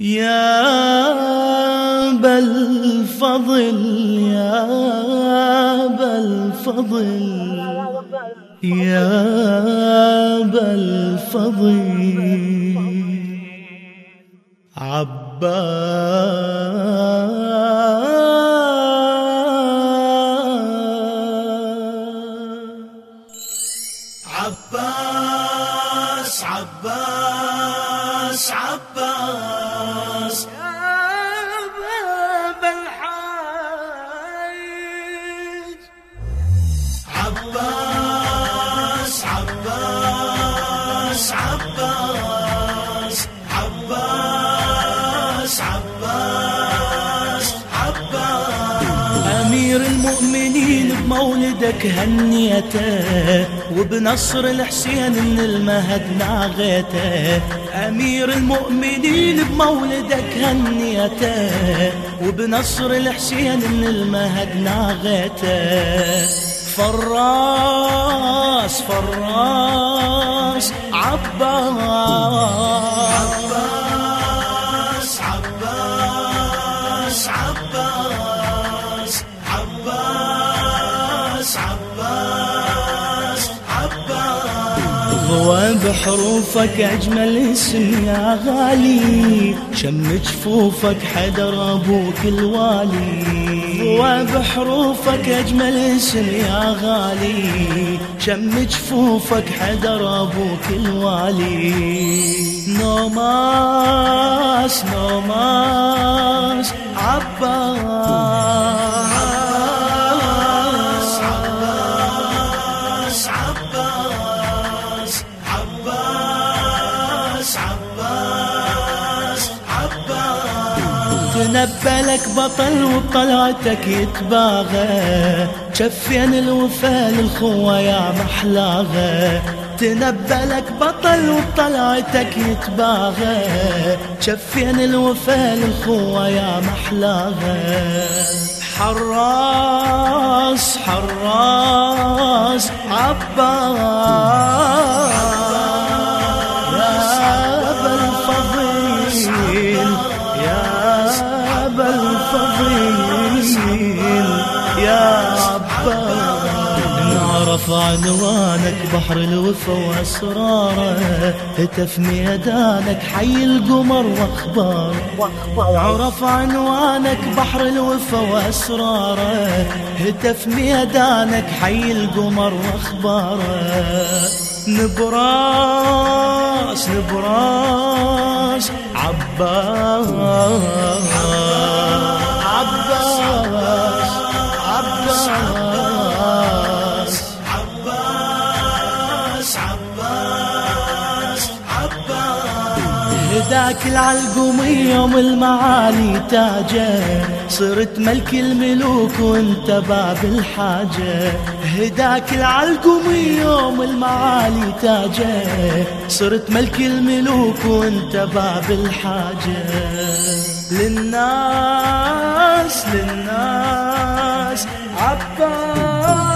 يا بالفضل يا بالفضل يا بالفضل عباس عباس عباس عباس. عباس عباس عباس عباس عباس عباس. أمير المؤمنين بمولدك هنيته وبنصر الحسين من المهد ناغيته. أمير المؤمنين بمولدك هنيته وبنصر الحسين من المهد ناغيته. فراس فراس عباس. هو بحروفك أجمل اسم يا غالي. شم جفوفك حدر أبوك الوالي. هو بحروفك أجمل اسم يا غالي. شم جفوفك حدر أبوك الوالي. نوماس نوماس تنبلك بطل وبطلعتك يتباغى. شفين الوفا للخوة يا محلاغة. تنبلك بطل وبطلعتك يتباغى. شفين الوفا للخوة يا محلاغة. حراس حراس عباس الفضيل يا عباس. نعرف عنوانك بحر الوفا وأسراره. هتف ميدانك حي القمر وأخبار. عرف عنوانك بحر الوفا وأسراره. هتف ميدانك حي القمر وأخباره. نبراس نبراس. عباس. عباس. هداك العلقم يوم المعالي تاجه. صرت ملك الملوك وانت باب الحاجة. هداك العلقم يوم المعالي تاجه. صرت ملك الملوك وانت باب الحاجة. للناس للناس عباس.